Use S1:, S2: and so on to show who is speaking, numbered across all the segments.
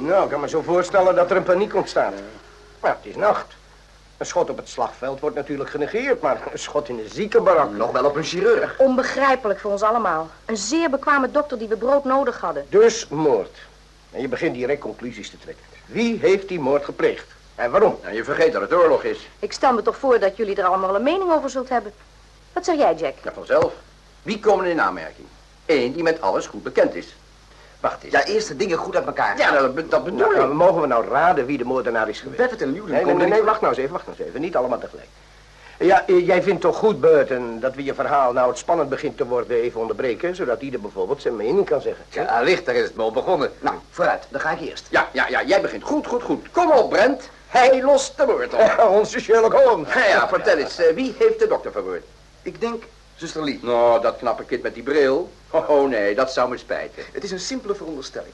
S1: Nou, ik kan me zo voorstellen dat er een paniek ontstaat. Maar het is nacht. Een schot op het slagveld wordt natuurlijk genegeerd, maar een schot in de ziekenbarak...
S2: Nog wel op een chirurg.
S3: Onbegrijpelijk voor ons allemaal. Een zeer bekwame dokter die we brood nodig hadden.
S1: Dus moord. En je begint direct conclusies te trekken. Wie heeft die moord gepleegd? En waarom?
S2: Nou, je vergeet dat het oorlog is.
S3: Ik stel me toch voor dat jullie er allemaal een mening over zult hebben. Wat zeg jij, Jack?
S2: Ja, vanzelf. Wie komen er in aanmerking? Eén die met alles goed bekend is.
S1: Wacht eens.
S4: Ja, eerst de dingen goed uit elkaar.
S2: Ja, dat, be- dat bedoel
S1: Nou,
S2: ik.
S1: mogen we nou raden wie de moordenaar is geweest?
S4: Bevet en Newton
S1: Nee, nee,
S4: komen
S1: nee, nee, wacht nou eens even, wacht nou eens even. Niet allemaal tegelijk. Ja, eh, jij vindt toch goed, Burton, dat we je verhaal, nou het spannend begint te worden, even onderbreken, zodat ieder bijvoorbeeld zijn mening kan zeggen.
S2: Ja, licht, daar is het wel begonnen.
S4: Nou, vooruit. Dan ga ik eerst.
S2: Ja, ja, ja, jij begint. Goed, goed, goed. Kom op, Brent. Hij lost de moord op.
S1: Onze Sherlock Holmes.
S2: Ja, ja, vertel eens. eh, wie heeft de dokter vermoord?
S4: Ik denk, zuster Lee.
S2: Nou, dat knappe kind met die bril. Oh, oh, nee, dat zou me spijten.
S4: Het is een simpele veronderstelling.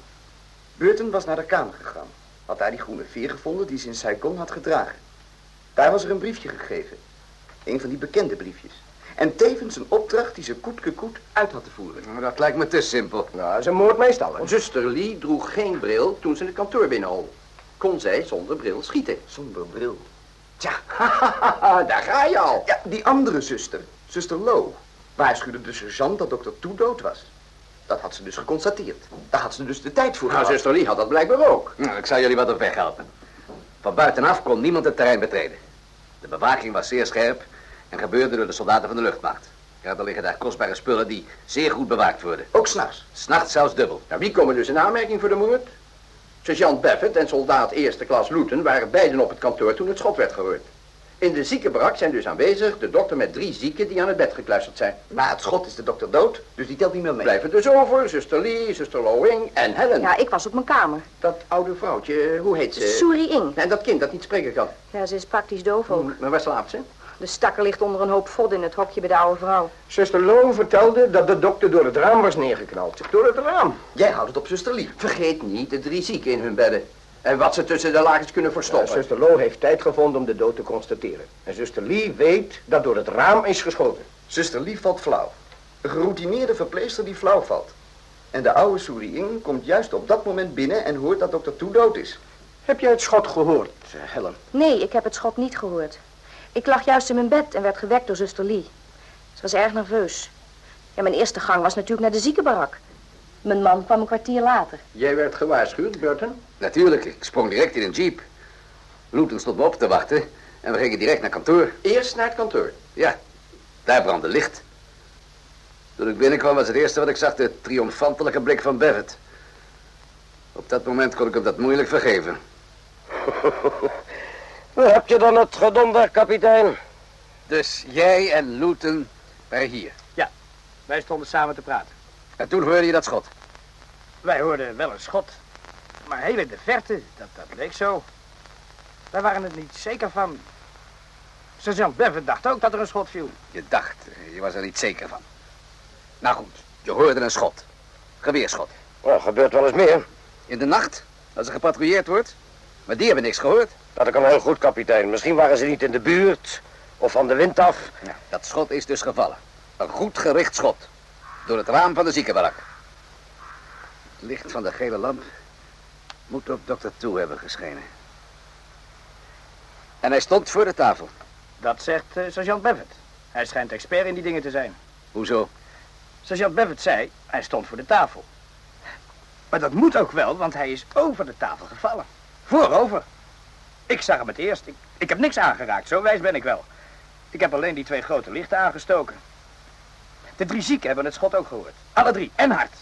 S4: Burton was naar de kamer gegaan. Had daar die groene veer gevonden die ze in Saigon had gedragen. Daar was er een briefje gegeven. Een van die bekende briefjes. En tevens een opdracht die ze koet koet uit had te voeren.
S2: Nou, Dat lijkt me te simpel.
S1: Nou, een moord meestal, hè?
S2: Zuster Lee droeg geen bril toen ze het kantoor binnenhol. Kon zij zonder bril schieten?
S4: Zonder bril. Tja,
S2: daar ga je al.
S4: ja, die andere zuster, zuster Lowe, waarschuwde de sergeant dat dokter Toe dood was. Dat had ze dus geconstateerd. Daar had ze dus de tijd voor
S2: Nou,
S4: gehad.
S2: zuster Lee had dat blijkbaar ook.
S5: Nou, ik zal jullie wat op weg helpen. Van buitenaf kon niemand het terrein betreden. De bewaking was zeer scherp en gebeurde door de soldaten van de luchtmacht. Ja, er liggen daar kostbare spullen die zeer goed bewaakt worden.
S4: Ook s'nachts.
S5: S'nachts zelfs dubbel.
S2: Nou, wie komen dus in aanmerking voor de moord? Sergeant Bevet en soldaat eerste klas Luton waren beiden op het kantoor toen het schot werd gehoord. In de ziekenbarak zijn dus aanwezig de dokter met drie zieken die aan het bed gekluisterd zijn.
S4: Na het schot is de dokter dood, dus die telt niet meer mee.
S2: Blijven dus over zuster Lee, zuster Lowing en Helen.
S3: Ja, ik was op mijn kamer.
S2: Dat oude vrouwtje, hoe heet ze?
S3: Suri Ing.
S2: En dat kind dat niet spreken kan.
S3: Ja, ze is praktisch doof ook.
S2: Maar waar slaapt ze?
S3: De stakker ligt onder een hoop vod in het hokje bij de oude vrouw.
S1: Zuster Lowe vertelde dat de dokter door het raam was neergeknald. Door het raam.
S4: Jij houdt het op zuster Lee.
S2: Vergeet niet de drie zieken in hun bedden. En wat ze tussen de lakens kunnen
S1: Ja,
S2: verstoppen.
S1: zuster Lowe heeft tijd gevonden om de dood te constateren. En zuster Lee weet dat door het raam is geschoten.
S4: Zuster Lee valt flauw. Een geroutineerde verpleegster die flauw valt. En de oude Suri Ing komt juist op dat moment binnen en hoort dat dokter Toe dood is.
S1: Heb jij het schot gehoord, eh, Helen?
S3: Nee, ik heb het schot niet gehoord. Ik lag juist in mijn bed en werd gewekt door zuster Lee. Ze was erg nerveus. Ja, mijn eerste gang was natuurlijk naar de ziekenbarak. Mijn man kwam een kwartier later.
S2: Jij werd gewaarschuwd, Burton?
S5: Natuurlijk, ik sprong direct in een jeep. Luton stond me op te wachten en we gingen direct naar kantoor.
S2: Eerst naar het kantoor.
S5: Ja, daar brandde licht. Toen ik binnenkwam was het eerste wat ik zag de triomfantelijke blik van Bevet. Op dat moment kon ik hem dat moeilijk vergeven.
S1: Waar heb je dan het gedonder, kapitein?
S5: Dus jij en Luton waren hier.
S6: Wij stonden samen te praten.
S5: En toen hoorde je dat schot.
S6: Wij hoorden wel een schot. Maar heel in de verte, dat, dat leek zo. Wij waren er niet zeker van. Sergeant Bevan dacht ook dat er een schot viel.
S5: Je dacht, je was er niet zeker van. Nou goed, je hoorde een schot. Geweerschot.
S1: Nou, gebeurt wel eens meer.
S5: In de nacht, als er gepatrouilleerd wordt. Maar die hebben niks gehoord.
S1: Dat kan heel goed, kapitein. Misschien waren ze niet in de buurt. Of van de wind af.
S5: Nou, dat schot is dus gevallen. Een goed gericht schot. Door het raam van de ziekenbarak. Het licht van de gele lamp moet op dokter Toe hebben geschenen. En hij stond voor de tafel.
S6: Dat zegt eh, sergeant Bevet. Hij schijnt expert in die dingen te zijn.
S5: Hoezo?
S6: Sergeant Bevet zei, hij stond voor de tafel. Maar dat moet ook wel, want hij is over de tafel gevallen. Voorover. Ik zag hem het eerst. Ik, ik heb niks aangeraakt, zo wijs ben ik wel. Ik heb alleen die twee grote lichten aangestoken. De drie zieken hebben het schot ook gehoord. Alle drie, en hard.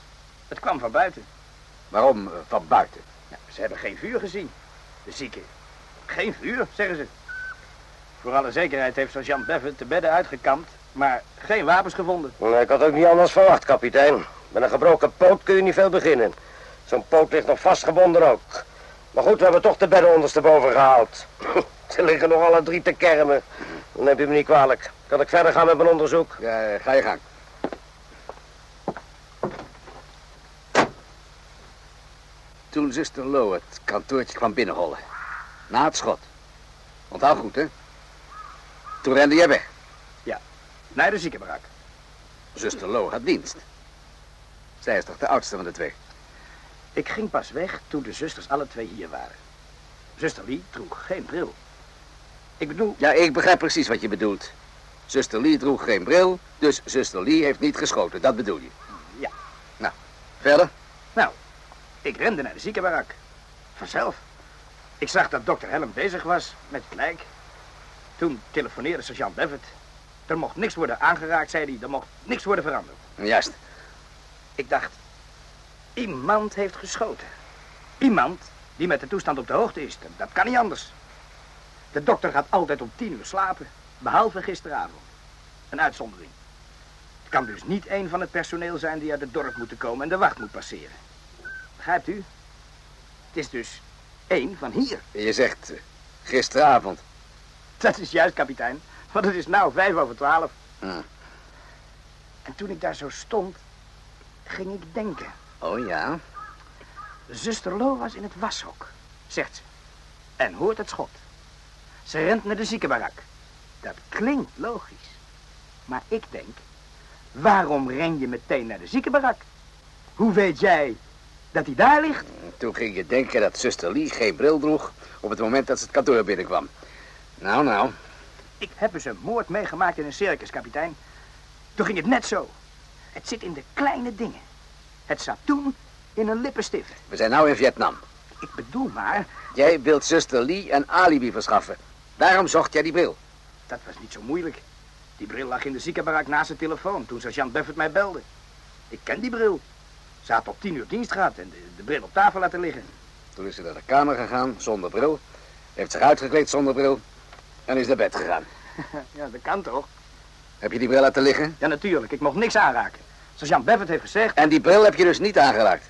S6: Het kwam van buiten.
S5: Waarom eh, van buiten?
S6: Ze hebben geen vuur gezien. De zieken. Geen vuur, zeggen ze. Voor alle zekerheid heeft sergeant Bevet de bedden uitgekampt, maar geen wapens gevonden.
S1: Nee, ik had ook niet anders verwacht, kapitein. Met een gebroken poot kun je niet veel beginnen. Zo'n poot ligt nog vastgebonden ook. Maar goed, we hebben toch de bedden ondersteboven gehaald. Ze liggen nog alle drie te kermen. Dan heb je me niet kwalijk. Kan ik verder gaan met mijn onderzoek?
S5: Ja, ga je gang. Toen zuster Lo het kantoortje kwam binnenhollen. Na het schot. Onthoud goed, hè? Toen rende jij weg.
S6: Naar de ziekenbarak.
S5: Zuster Lo had dienst. Zij is toch de oudste van de twee?
S6: Ik ging pas weg toen de zusters alle twee hier waren. Zuster Lee droeg geen bril. Ik bedoel,
S5: Ja, ik begrijp precies wat je bedoelt. Zuster Lee droeg geen bril, dus zuster Lee heeft niet geschoten. Dat bedoel je?
S6: Ja.
S5: Nou, verder?
S6: nou, ik rende naar de ziekenbarak. Vanzelf. Ik zag dat dokter Helm bezig was met het lijk. Toen telefoneerde sergeant Bevet. Er mocht niks worden aangeraakt, zei hij. Er mocht niks worden veranderd.
S5: Juist.
S6: Ik dacht, iemand heeft geschoten. Iemand die met de toestand op de hoogte is. Dat kan niet anders. De dokter gaat altijd om tien uur slapen, behalve gisteravond. Een uitzondering. Het kan dus niet een van het personeel zijn die uit het dorp moeten komen en de wacht moet passeren. Begrijpt u? Het is dus één van hier.
S5: Je zegt eh, gisteravond.
S6: Dat is juist, kapitein. Want het is nou vijf over twaalf. En toen ik daar zo stond, ging ik denken.
S5: Oh ja?
S6: Zuster Lo was in het washok, zegt ze. En hoort het schot. Ze rent naar de ziekenbarak. Dat klinkt logisch. Maar ik denk, waarom ren je meteen naar de ziekenbarak? Hoe weet jij dat hij daar ligt?
S5: Toen ging je denken dat zuster Lee geen bril droeg op het moment dat ze het kantoor binnenkwam. Nou, nou.
S6: Ik heb eens een moord meegemaakt in een circus, kapitein. Toen ging het net zo. Het zit in de kleine dingen. Het zat toen in een lippenstift.
S5: We zijn nou in Vietnam.
S6: Ik bedoel maar,
S5: Jij wilt zuster Lee een alibi verschaffen. Daarom zocht jij die bril.
S6: dat was niet zo moeilijk. Die bril lag in de ziekenbarak naast de telefoon toen sergeant Buffett mij belde. Ik ken die bril. Ze had op tien uur dienst gehad en de, de bril op tafel laten liggen.
S5: Toen is ze naar de kamer gegaan zonder bril. Heeft zich uitgekleed zonder bril. En is naar bed gegaan.
S6: Ja, dat kan toch?
S5: Heb je die bril laten liggen?
S6: Ja, natuurlijk. Ik mocht niks aanraken. Sergeant Bevet heeft gezegd...
S5: En die bril heb je dus niet aangeraakt.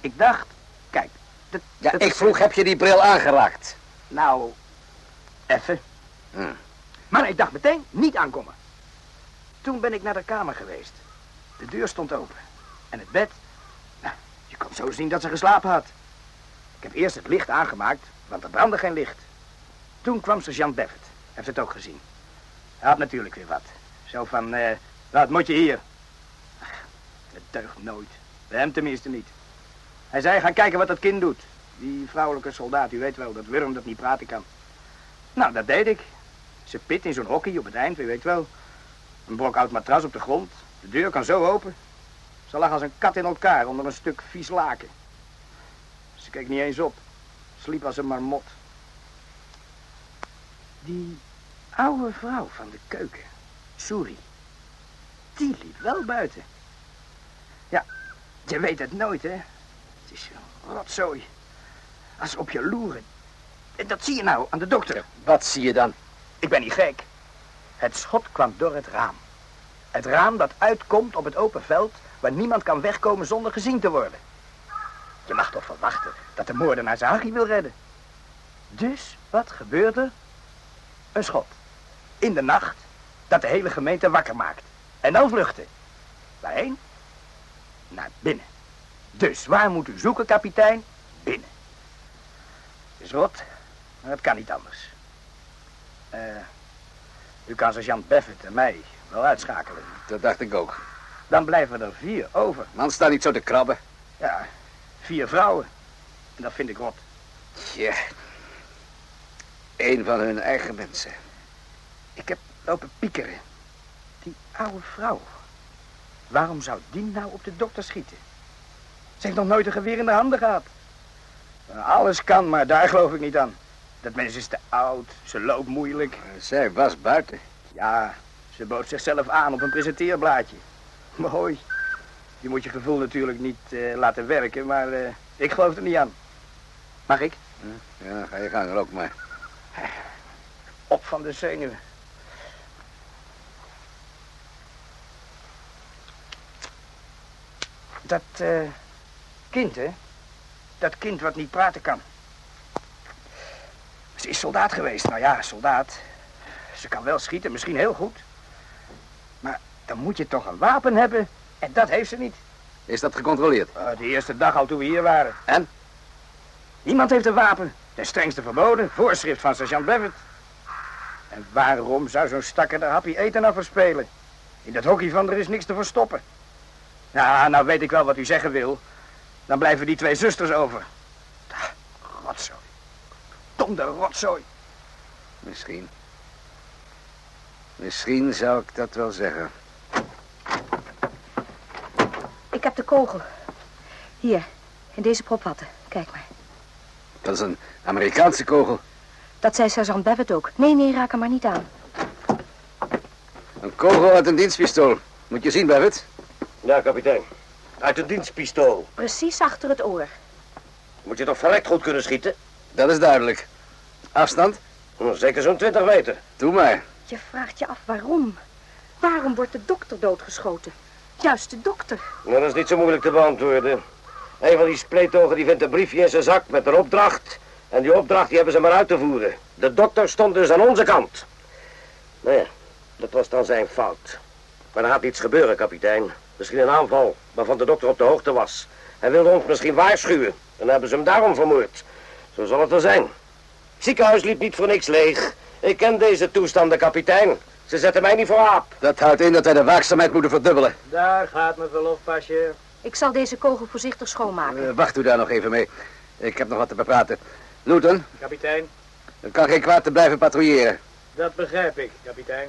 S6: Ik dacht... Kijk, dat,
S5: Ja,
S6: dat
S5: ik
S6: is-
S5: vroeg, heb je die bril aangeraakt?
S6: Nou, even.
S5: Hm.
S6: Maar ik dacht meteen, niet aankomen. Toen ben ik naar de kamer geweest. De deur stond open. En het bed... Nou, je kon zo zien dat ze geslapen had. Ik heb eerst het licht aangemaakt, want er brandde geen licht. Toen kwam sergeant Bevet. Heeft het ook gezien. Hij had natuurlijk weer wat. Zo van, eh, wat moet je hier? Het deugt nooit. Bij hem tenminste niet. Hij zei, ga kijken wat dat kind doet. Die vrouwelijke soldaat, u weet wel, dat Wurm dat niet praten kan. Nou, dat deed ik. Ze pit in zo'n hockey op het eind, u weet wel. Een brok oud matras op de grond. De deur kan zo open. Ze lag als een kat in elkaar onder een stuk vies laken. Ze keek niet eens op. Sliep als een marmot. Die oude vrouw van de keuken, Suri, die liep wel buiten. Ja, je weet het nooit, hè. Het is een rotzooi. Als op je loeren. En dat zie je nou aan de dokter.
S5: Wat zie je dan?
S6: Ik ben niet gek. Het schot kwam door het raam. Het raam dat uitkomt op het open veld... waar niemand kan wegkomen zonder gezien te worden. Je mag toch verwachten dat de moordenaar Harry wil redden. Dus wat gebeurde? Een schot. In de nacht dat de hele gemeente wakker maakt. En dan vluchten. Waarheen? Naar binnen. Dus waar moet u zoeken, kapitein? Binnen. Is rot, maar het kan niet anders. Eh, u kan sergeant Beffet en mij wel uitschakelen.
S5: Dat dacht ik ook.
S6: Dan blijven er vier over.
S5: Man, sta niet zo te krabben.
S6: Ja, vier vrouwen. En dat vind ik rot.
S5: Tja. Een van hun eigen mensen.
S6: Ik heb lopen piekeren. Die oude vrouw. Waarom zou die nou op de dokter schieten? Ze heeft nog nooit een geweer in de handen gehad. Alles kan, maar daar geloof ik niet aan. Dat mens is te oud, ze loopt moeilijk.
S5: Zij was buiten.
S6: Ja, ze bood zichzelf aan op een presenteerblaadje. Mooi. Je moet je gevoel natuurlijk niet eh, laten werken, maar eh, ik geloof er niet aan. Mag ik?
S5: Ja, ga je gang, ook maar.
S6: Op van de zenuwen. Dat eh, kind, hè? Dat kind wat niet praten kan. Ze is soldaat geweest. Nou ja, soldaat. Ze kan wel schieten, misschien heel goed. Dan moet je toch een wapen hebben. En dat heeft ze niet.
S5: Is dat gecontroleerd?
S6: Eh, de eerste dag al toen we hier waren.
S5: En?
S6: Niemand heeft een wapen. Ten strengste verboden. Voorschrift van sergeant Bevet. En waarom zou zo'n stakker de happy eten nou verspelen? In dat hockey van er is niks te verstoppen. Ja, nou weet ik wel wat u zeggen wil. Dan blijven die twee zusters over. Ah, Rotzooi. Donder rotzooi.
S5: Misschien. Misschien zou ik dat wel zeggen.
S3: Ik heb de kogel. Hier, in deze propwatten. Kijk maar.
S5: Dat is een Amerikaanse kogel.
S3: Dat zei sergeant Babbitt ook. Nee, nee, raak hem maar niet aan.
S5: Een kogel uit een dienstpistool. Moet je zien, Babbitt.
S1: Ja, kapitein. Uit een dienstpistool.
S3: Precies achter het oor.
S1: Moet je toch verrekt goed kunnen schieten?
S5: Dat is duidelijk. Afstand?
S1: Zeker zo'n 20 meter.
S5: Doe maar.
S3: Je vraagt je af waarom. Waarom wordt de dokter doodgeschoten? Juist de dokter.
S1: Nou, dat is niet zo moeilijk te beantwoorden. Een van die spleetogen die vindt een briefje in zijn zak met een opdracht. En die opdracht die hebben ze maar uit te voeren. De dokter stond dus aan onze kant. Nou ja, dat was dan zijn fout. Maar er gaat iets gebeuren, kapitein. Misschien een aanval waarvan de dokter op de hoogte was. Hij wilde ons misschien waarschuwen. En hebben ze hem daarom vermoord. Zo zal het wel zijn. Het ziekenhuis liep niet voor niks leeg. Ik ken deze toestanden, kapitein. Ze zetten mij niet voor aap.
S5: Dat houdt in dat wij de waakzaamheid moeten verdubbelen.
S6: Daar gaat mijn verlofpasje.
S3: Ik zal deze kogel voorzichtig schoonmaken.
S5: Eh, wacht u daar nog even mee. Ik heb nog wat te bepraten. Luton,
S6: Kapitein,
S5: het kan geen kwaad te blijven patrouilleren.
S6: dat begrijp ik, kapitein.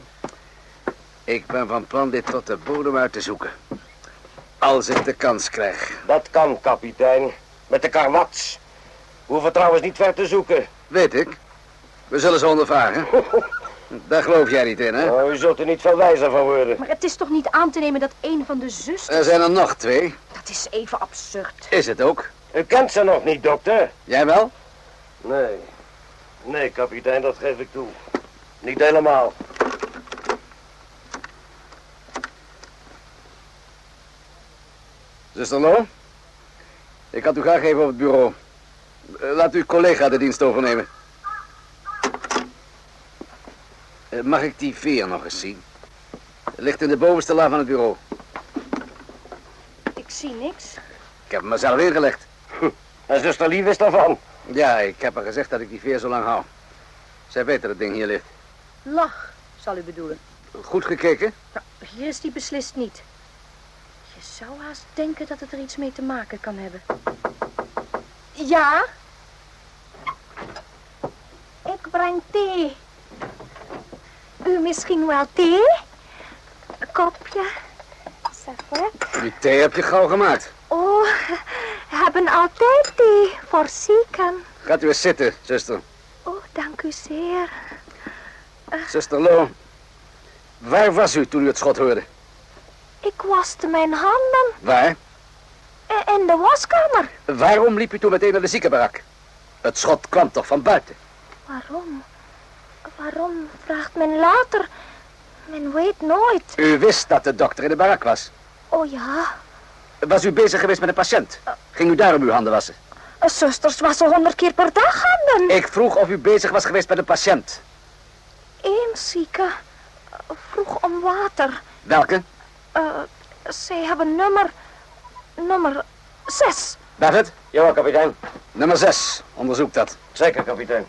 S5: Ik ben van plan dit tot de bodem uit te zoeken. Als ik de kans krijg.
S1: Dat kan, kapitein. Met de karwats. We hoeven trouwens niet ver te zoeken.
S5: Weet ik. We zullen ze ondervragen. Daar geloof jij niet in, hè?
S1: Oh, u zult er niet veel wijzer van worden.
S3: Maar het is toch niet aan te nemen dat een van de zusters...
S5: Er zijn er nog twee.
S3: Dat is even absurd.
S5: Is het ook?
S1: U kent ze nog niet, dokter?
S5: Jij wel?
S1: Nee. Nee, kapitein, dat geef ik toe. Niet helemaal.
S5: Zuster Lo? Ik had u graag even op het bureau. Eh, Laat uw collega de dienst overnemen. Eh, Mag ik die veer nog eens zien? Het ligt in de bovenste la van het bureau.
S3: Ik zie niks.
S5: Ik heb hem er zelf ingelegd.
S1: En zuster Lief is daarvan.
S5: Ja, ik heb haar gezegd dat ik die veer zo lang hou. Zij weet dat het ding hier ligt.
S3: Lach, zal u bedoelen.
S5: Goed gekeken?
S3: Nou, hier is die beslist niet. Je zou haast denken dat het er iets mee te maken kan hebben. Ja?
S7: Ik breng thee. U misschien wel thee? Een kopje. Servet.
S5: Die thee heb je gauw gemaakt.
S7: Oh, we hebben altijd thee voor zieken.
S5: Gaat u eens zitten, zuster.
S7: Oh, dank u zeer.
S5: Zuster Lo, waar was u toen u het schot hoorde?
S7: Ik waste mijn handen
S5: Waar?
S7: i- in de waskamer.
S5: Waarom liep u toen meteen naar de ziekenbarak? Het schot kwam toch van buiten?
S7: Waarom? Waarom vraagt men later? Men weet nooit.
S5: U wist dat de dokter in de barak was.
S7: Oh ja,
S5: Was u bezig geweest met een patiënt? Ging u daarom uw handen wassen?
S7: zusters wassen honderd keer per dag handen.
S5: Ik vroeg of u bezig was geweest met een patiënt.
S7: Eén zieke vroeg om water.
S5: Welke?
S7: Eh, zij hebben nummer... nummer zes.
S5: David?
S1: Ja, kapitein.
S5: Nummer 6. Onderzoek dat.
S1: Zeker, kapitein.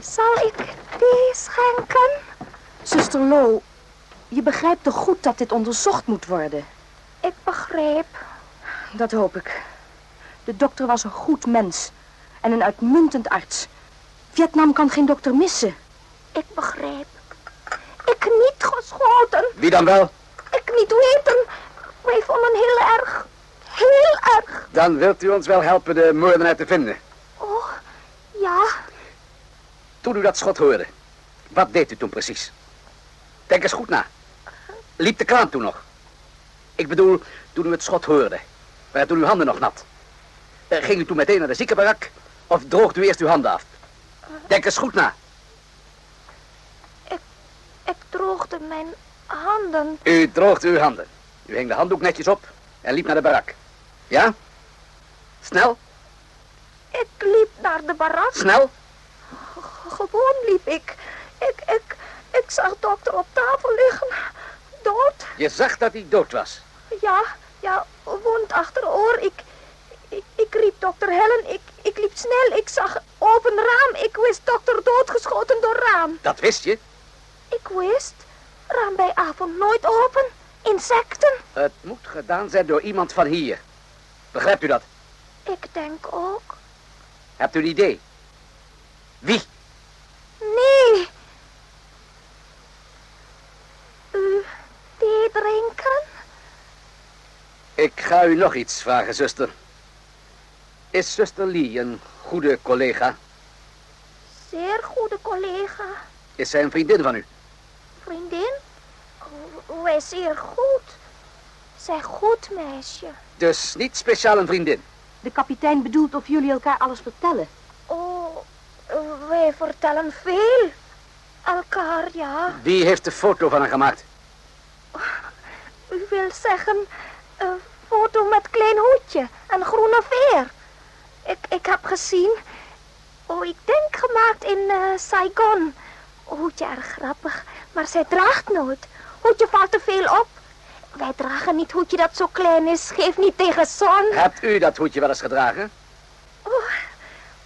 S7: Zal ik thee schenken?
S3: Zuster Lo, je begrijpt toch goed dat dit onderzocht moet worden?
S7: Ik begreep.
S3: Dat hoop ik. De dokter was een goed mens. En een uitmuntend arts. Vietnam kan geen dokter missen.
S7: Ik begreep. Ik niet geschoten.
S5: Wie dan wel?
S7: Ik niet weten. Wij vonden heel erg. Heel erg.
S5: Dan wilt u ons wel helpen de moordenaar te vinden.
S7: Oh, ja.
S5: Toen u dat schot hoorde, wat deed u toen precies? Denk eens goed na. Liep de kraan toen nog? Ik bedoel, toen u het schot hoorde. Waren toen uw handen nog nat? Eh, Ging u toen meteen naar de ziekenbarak? Of droogde u eerst uw handen af? Denk eens goed na.
S7: Ik droogde mijn handen.
S5: U droogde uw handen. U hing de handdoek netjes op en liep naar de barak. Ja? Snel,
S7: Ik liep naar de barak.
S5: snel.
S7: Gewoon liep ik. Ik, ik, ik zag dokter op tafel liggen. Dood.
S5: Je zag dat hij dood was.
S7: Ja, ja, wond achteroor. Ik, ik, ik riep dokter Helen. Ik, ik liep snel. Ik zag open raam. Ik wist dokter doodgeschoten door raam.
S5: Dat wist je.
S7: Ik wist. Raam bij avond nooit open. Insecten.
S5: Het moet gedaan zijn door iemand van hier. Begrijpt u dat?
S7: Ik denk ook.
S5: Hebt u een idee? Wie?
S7: Nee. U thee drinken?
S5: Ik ga u nog iets vragen, zuster. Is zuster Lee een goede collega?
S7: Zeer goede collega.
S5: Is zij een vriendin van u?
S7: Vriendin? Oh, Wij zeer goed. Zij goed, meisje.
S5: Dus niet speciaal een vriendin.
S3: De kapitein bedoelt of jullie elkaar alles vertellen.
S7: Oh, wij vertellen veel. Elkaar, ja.
S5: Wie heeft de foto van haar gemaakt?
S7: U wil zeggen, foto met klein hoedje en groene veer. Ik, ik heb gezien. Oh, ik denk gemaakt in eh, Saigon. Hoedje erg grappig, maar zij draagt nooit. Hoedje valt te veel op. Wij dragen niet hoedje dat zo klein is. Geef niet tegen zon.
S5: Hebt u dat hoedje wel eens gedragen?
S7: Oh,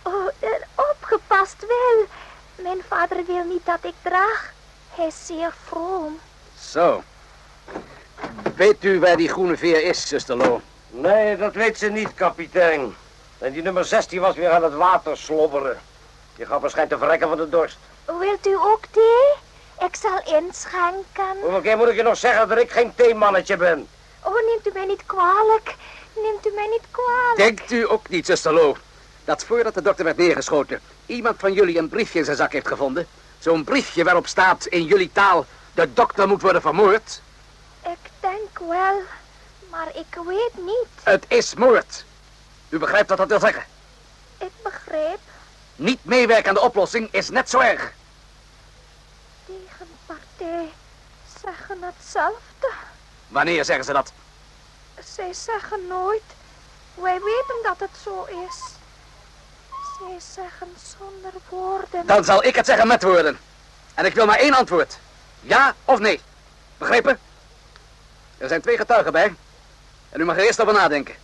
S7: oh eh, opgepast wel. Mijn vader wil niet dat ik draag. Hij is zeer vroom.
S5: Zo. Weet u waar die groene veer is, zuster Lo?
S1: Nee, dat weet ze niet, kapitein. En die nummer 16 was weer aan het water slobberen. Die gaat waarschijnlijk te verrekken van de dorst.
S7: Wilt u ook thee? Ik zal inschenken.
S1: Hoeveel keer moet ik je nog zeggen dat ik geen theemannetje ben?
S7: Oh, neemt u mij niet kwalijk. Neemt u mij niet kwalijk.
S5: Denkt u ook niet, zuster Lo, dat voordat de dokter werd neergeschoten... iemand van jullie een briefje in zijn zak heeft gevonden? Zo'n briefje waarop staat in jullie taal... de dokter moet worden vermoord?
S7: Ik denk wel, maar ik weet niet.
S5: Het is moord. U begrijpt wat dat wil zeggen.
S7: Ik begreep.
S5: Niet meewerken aan de oplossing is net zo erg.
S7: Tegenpartij zeggen hetzelfde.
S5: Wanneer zeggen ze dat?
S7: Zij zeggen nooit. Wij weten dat het zo is. Zij zeggen zonder woorden.
S5: Dan zal ik het zeggen met woorden. En ik wil maar één antwoord. Ja of nee. Begrepen? Er zijn twee getuigen bij. En u mag er eerst over nadenken.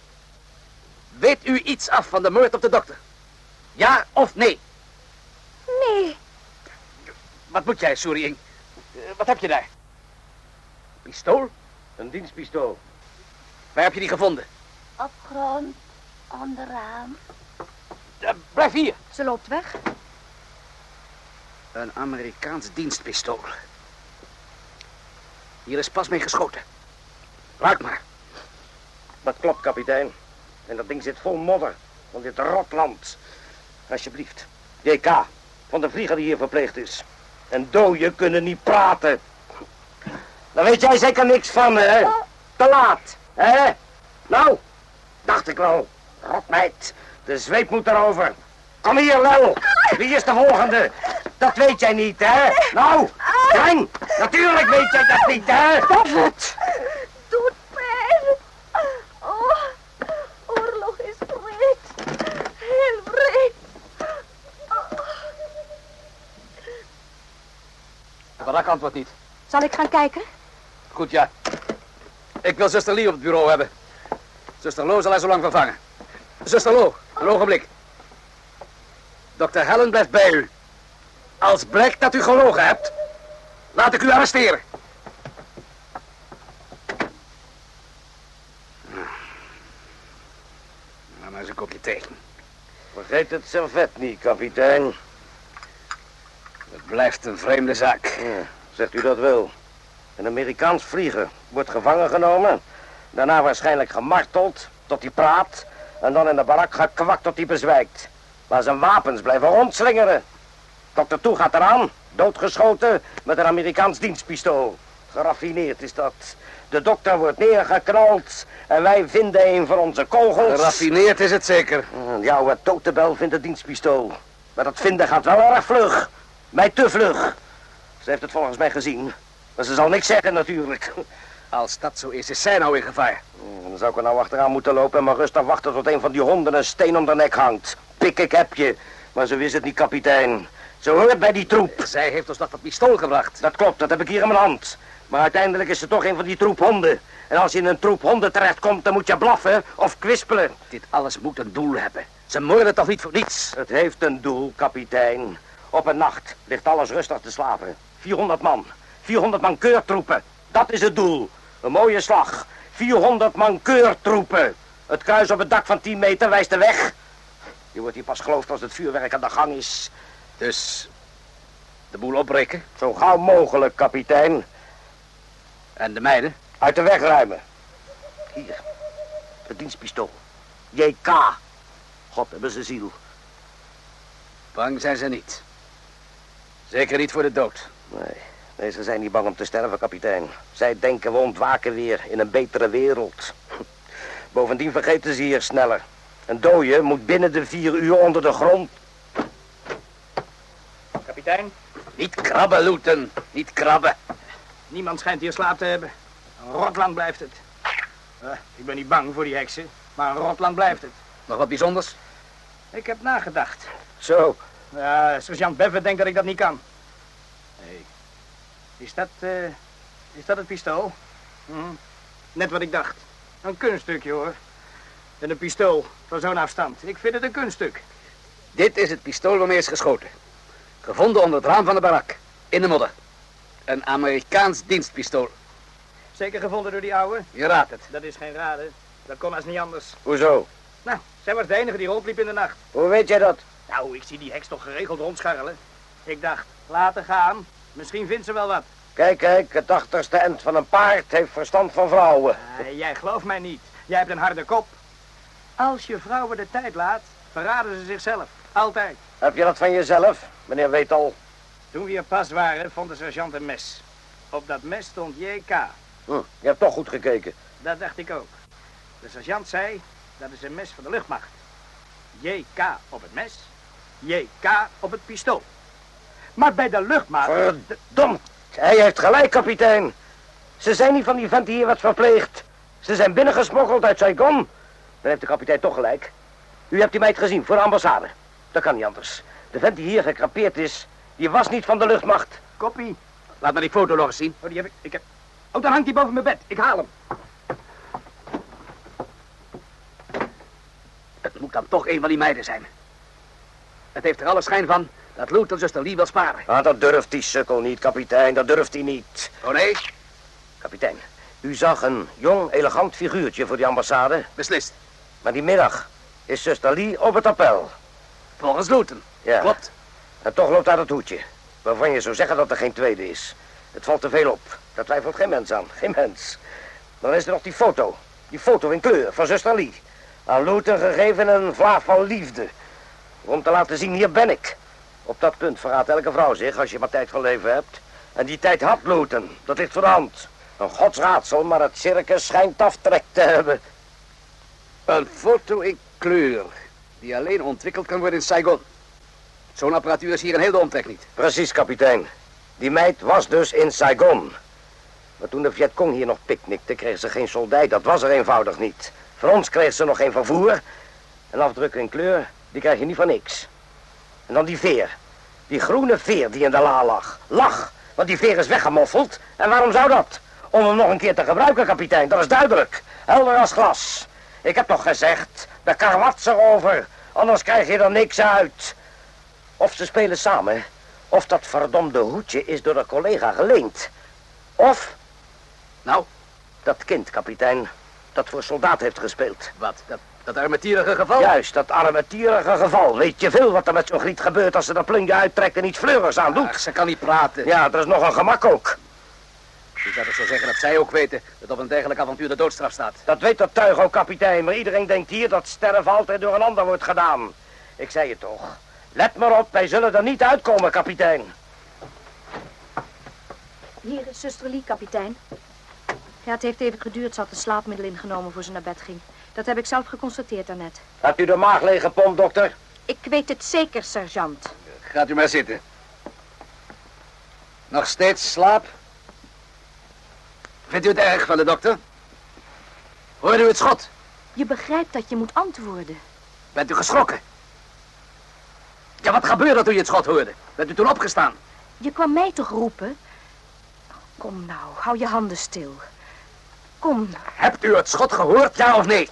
S5: Weet u iets af van de moord op de dokter? Ja of nee?
S7: Nee,
S5: Wat moet jij, Soering? Eh, wat heb je daar? Pistool?
S1: Een dienstpistool.
S5: Waar heb je die gevonden?
S7: op grond, onderaan.
S5: Eh, blijf hier.
S3: Ze loopt weg.
S5: Een Amerikaans dienstpistool. Hier is pas mee geschoten. Ruik maar.
S1: Dat klopt, kapitein. En dat ding zit vol modder van dit rotland. Alsjeblieft. JK, van de vlieger die hier verpleegd is. En dooien kunnen niet praten. Daar weet jij zeker niks van, hè? Te laat, hè? Nou, dacht ik wel. Rotmeid, de zweep moet erover. Kom hier, Lel. Wie is de volgende? Dat weet jij niet, hè? Nou, Klein, natuurlijk weet jij dat niet, hè? David!
S7: Doet pijn. Oh, oorlog is wreed. Heel wreed.
S5: Dat antwoord niet.
S3: Zal ik gaan kijken?
S5: Goed, ja. Ik wil zuster Lee op het bureau hebben. Zuster Lo zal haar zo lang vervangen. Zuster Lo, een ogenblik. Dokter Helen blijft bij u. Als blijkt dat u gelogen hebt, laat ik u arresteren. Nou, maar eens een kopje thee.
S1: Vergeet het servet niet, kapitein.
S5: Blijft een vreemde zaak.
S1: Ja, zegt u dat wel? Een Amerikaans vlieger wordt gevangen genomen. Daarna waarschijnlijk gemarteld tot hij praat. En dan in de barak gekwakt tot hij bezwijkt. Maar zijn wapens blijven rondslingeren. Dokter Toe gaat eraan, doodgeschoten met een Amerikaans dienstpistool. Geraffineerd is dat. De dokter wordt neergeknald en wij vinden een van onze kogels.
S5: Geraffineerd is het zeker.
S1: Oude totebel vindt het dienstpistool. Maar dat vinden gaat wel erg vlug. Mij te vlug. Ze heeft het volgens mij gezien. Maar ze zal niks zeggen natuurlijk.
S5: Als dat zo is, is zij nou in gevaar.
S1: Dan zou ik er nou achteraan moeten lopen en maar rustig wachten tot een van die honden een steen om de nek hangt. Pik, ik heb je. Maar zo is het niet, kapitein. Ze hoort bij die troep.
S5: Zij heeft ons toch dat pistool gebracht.
S1: Dat klopt, dat heb ik hier in mijn hand. Maar uiteindelijk is ze toch een van die troep honden. En als je in een troep honden terechtkomt, dan moet je blaffen of kwispelen.
S5: Dit alles moet een doel hebben. Ze moorden toch niet voor niets?
S1: Het heeft een doel, kapitein. Op een nacht ligt alles rustig te slapen. 400 man. 400 man keurtroepen. Dat is het doel. Een mooie slag. 400 man keurtroepen. Het kruis op het dak van 10 meter wijst de weg. Je wordt hier pas geloofd als het vuurwerk aan de gang is.
S5: Dus de boel opbreken
S1: Zo gauw mogelijk, kapitein.
S5: en de meiden?
S1: Uit de weg ruimen. Hier, het dienstpistool. JK. God hebben ze ziel.
S5: Bang zijn ze niet. Zeker niet voor de dood.
S1: Nee, nee, ze zijn niet bang om te sterven, kapitein. Zij denken we ontwaken weer in een betere wereld. Bovendien vergeten ze hier sneller. Een dode moet binnen de vier uur onder de grond.
S6: Kapitein,
S5: Niet krabben, Loeten. Niet krabben.
S6: niemand schijnt hier slaap te hebben. Een rotland blijft het. Eh, ik ben niet bang voor die heksen, maar een rotland blijft het.
S5: Nog wat bijzonders?
S6: Ik heb nagedacht.
S1: Zo,
S6: Ja, sergeant Bever denkt dat ik dat niet kan. Nee. Is dat, eh, is dat het pistool? Hm. Net wat ik dacht. Een kunststukje, hoor. En een pistool van zo'n afstand. Ik vind het een kunststuk.
S5: Dit is het pistool waarmee is geschoten. Gevonden onder het raam van de barak. In de modder. Een Amerikaans dienstpistool.
S6: Zeker gevonden door die ouwe?
S5: Je raadt het.
S6: Dat is geen raden. Dat kon als niet anders.
S1: hoezo?
S6: Nou, zij was de enige die rondliep in de nacht.
S1: Hoe weet jij dat?
S6: Nou, ik zie die heks toch geregeld rondscharrelen. Ik dacht, laten gaan. Misschien vindt ze wel wat.
S1: Kijk, kijk, het achterste end van een paard heeft verstand van vrouwen.
S6: Eh, jij gelooft mij niet. Jij hebt een harde kop. Als je vrouwen de tijd laat, verraden ze zichzelf. Altijd.
S1: Heb je dat van jezelf? Meneer weet al.
S6: Toen we hier pas waren, vond de sergeant een mes. Op dat mes stond JK.
S1: Hm, je hebt toch goed gekeken.
S6: Dat dacht ik ook. De sergeant zei, dat is een mes van de luchtmacht. JK op het mes, JK op het pistool. Maar bij de luchtmacht...
S1: Verdomd, hij heeft gelijk, kapitein. Ze zijn niet van die vent die hier werd verpleegd. Ze zijn binnengesmokkeld uit Saigon. Dan heeft de kapitein toch gelijk. U hebt die meid gezien voor de ambassade. Dat kan niet anders. De vent die hier gekrapeerd is, die was niet van de luchtmacht.
S6: Koppie.
S5: Laat me die foto nog eens zien.
S6: Oh, die heb ik... ik heb... Oh, dan hangt hij boven mijn bed. Ik haal hem.
S5: Het moet dan toch een van die meiden zijn. Het heeft er alle schijn van dat Luther zuster Lee wil sparen.
S1: Ah, dat durft die sukkel niet, kapitein. Dat durft hij niet.
S5: Oh nee?
S1: Kapitein, u zag een jong, elegant figuurtje voor die ambassade.
S5: Beslist.
S1: Maar die middag is zuster Lee op het appel.
S5: Volgens Luther.
S1: Ja.
S5: Klopt.
S1: En toch loopt daar het hoedje. Waarvan je zou zeggen dat er geen tweede is. Het valt te veel op. Daar twijfelt geen mens aan. Geen mens. Dan is er nog die foto. Die foto in kleur van zuster Lee. Aan Luther gegeven een vlaag van liefde. Om te laten zien, hier ben ik. Op dat punt verraadt elke vrouw zich als je maar tijd van leven hebt. En die tijd had Luther. Dat ligt voor de hand. Een godsraadsel, maar het circus schijnt aftrek te hebben.
S5: Een foto in kleur. Die alleen ontwikkeld kan worden in Saigon. Zo'n apparatuur is hier in heel de omtrek niet.
S1: Precies, kapitein. Die meid was dus in Saigon. Maar toen de Vietcong hier nog picknickte, kreeg ze geen soldij. Dat was er eenvoudig niet. Van ons kreeg ze nog geen vervoer. En afdrukken in kleur, die krijg je niet van niks. En dan die veer. Die groene veer die in de la lag. Lag, want die veer is weggemoffeld. En waarom zou dat? Om hem nog een keer te gebruiken, kapitein. Dat is duidelijk. Helder als glas. Ik heb toch gezegd, de karwats erover. Anders krijg je er niks uit. Of ze spelen samen, of dat verdomde hoedje is door een collega geleend. Of
S5: Nou,
S1: dat kind, kapitein, dat voor soldaat heeft gespeeld.
S5: wat? Dat, dat armetierige geval?
S1: Juist, dat armetierige geval. Weet je veel wat er met zo'n griet gebeurt als ze dat plunje uittrekt en iets fleurigs aan doet?
S5: Ach, ze kan niet praten.
S1: Ja, er is nog een gemak ook.
S5: Ik zou toch zo zeggen dat zij ook weten dat op een dergelijk avontuur de doodstraf staat.
S1: Dat weet dat tuig ook, kapitein. Maar iedereen denkt hier dat sterven altijd door een ander wordt gedaan. Ik zei het toch. Let maar op, wij zullen er niet uitkomen, kapitein.
S3: Hier is zuster Lee, kapitein. Ja, het heeft even geduurd. Ze had een slaapmiddel ingenomen voor ze naar bed ging. Dat heb ik zelf geconstateerd daarnet.
S1: Hebt u de maag leeggepompt, dokter?
S3: Ik weet het zeker, sergeant.
S5: Gaat u maar zitten. Nog steeds slaap? Vindt u het erg van de dokter? Hoorde u het schot?
S3: Je begrijpt dat je moet antwoorden.
S5: Bent u geschrokken? Ja, wat gebeurde toen je het schot hoorde? Bent u toen opgestaan?
S3: Je kwam mij toch roepen? Kom nou, hou je handen stil. Kom,
S5: Hebt u het schot gehoord, ja of nee?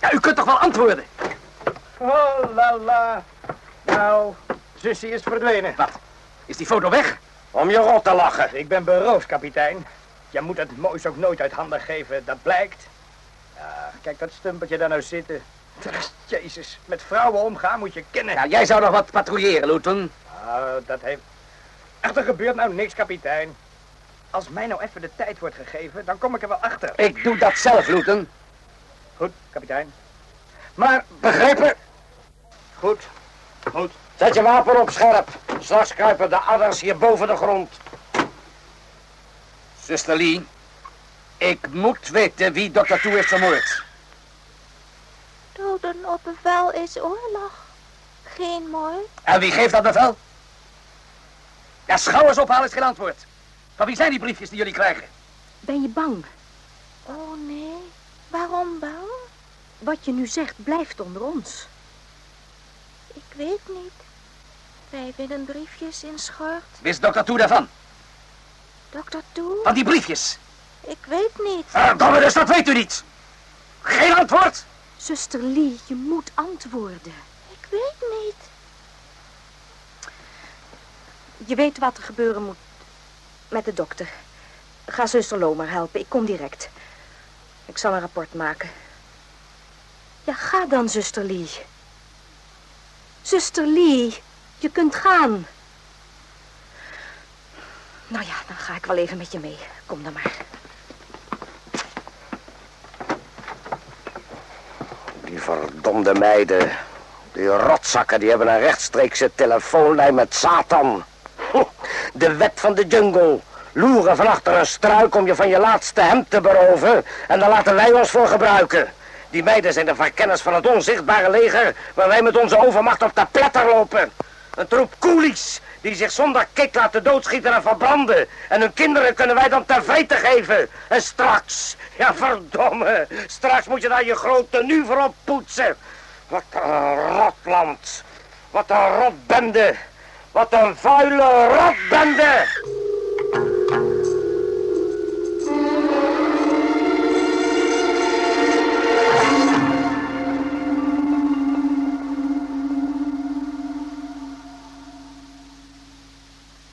S5: Ja, u kunt toch wel antwoorden?
S6: Oh, la la. Nou, zusje is verdwenen.
S5: Wat? Is die foto weg?
S1: Om je rot te lachen.
S6: Ik ben beroofd, kapitein. Je moet het moois ook nooit uit handen geven, dat blijkt. Ja, kijk dat stumpertje daar nou zitten. Jezus, met vrouwen omgaan moet je kennen.
S5: Ja, jij zou nog wat patrouilleren, Luton.
S6: Nou, dat heeft... Echt, er gebeurt nou niks, kapitein. Als mij nou even de tijd wordt gegeven, dan kom ik er wel achter.
S5: Ik doe dat zelf, Luton.
S6: Goed, kapitein. Maar,
S1: Begrepen?
S6: goed, goed.
S1: Zet je wapen op scherp. Straks kruipen de adders hier boven de grond.
S5: Zuster Lee, ik moet weten wie Dr. Toe heeft vermoord.
S7: Doden op bevel is oorlog. Geen moord.
S5: En wie geeft dat bevel? Ja, schouwers ophalen is geen antwoord. Van wie zijn die briefjes die jullie krijgen?
S3: Ben je bang?
S7: Oh nee, waarom bang?
S3: Wat je nu zegt blijft onder ons.
S7: Ik weet niet. Wij willen briefjes in schort.
S5: Wist Dr. Toe daarvan?
S7: Dokter Toe?
S5: Van die briefjes?
S7: Ik weet niet.
S5: Verdomme, dus dat weet u niet. Geen antwoord?
S3: Zuster Lee, je moet antwoorden.
S7: Ik weet niet.
S3: Je weet wat er gebeuren moet met de dokter. Ga zuster Lomer helpen, ik kom direct. Ik zal een rapport maken. Ja, ga dan, zuster Lee. Zuster Lee, je kunt gaan. Nou ja, dan ga ik wel even met je mee. Kom dan maar.
S1: Die verdomde meiden. Die rotzakken, die hebben een rechtstreekse telefoonlijn met Satan. De wet van de jungle. Loeren van achter een struik om je van je laatste hemd te beroven. En daar laten wij ons voor gebruiken. Die meiden zijn de verkenners van het onzichtbare leger... waar wij met onze overmacht op de pletter lopen. Een troep koelies die zich zonder kik laten doodschieten en verbranden. En hun kinderen kunnen wij dan ter vreten geven. En straks, ja verdomme, straks moet je daar je grote nu voor oppoetsen. Wat een rotland. Wat een rotbende. Wat een vuile rotbende.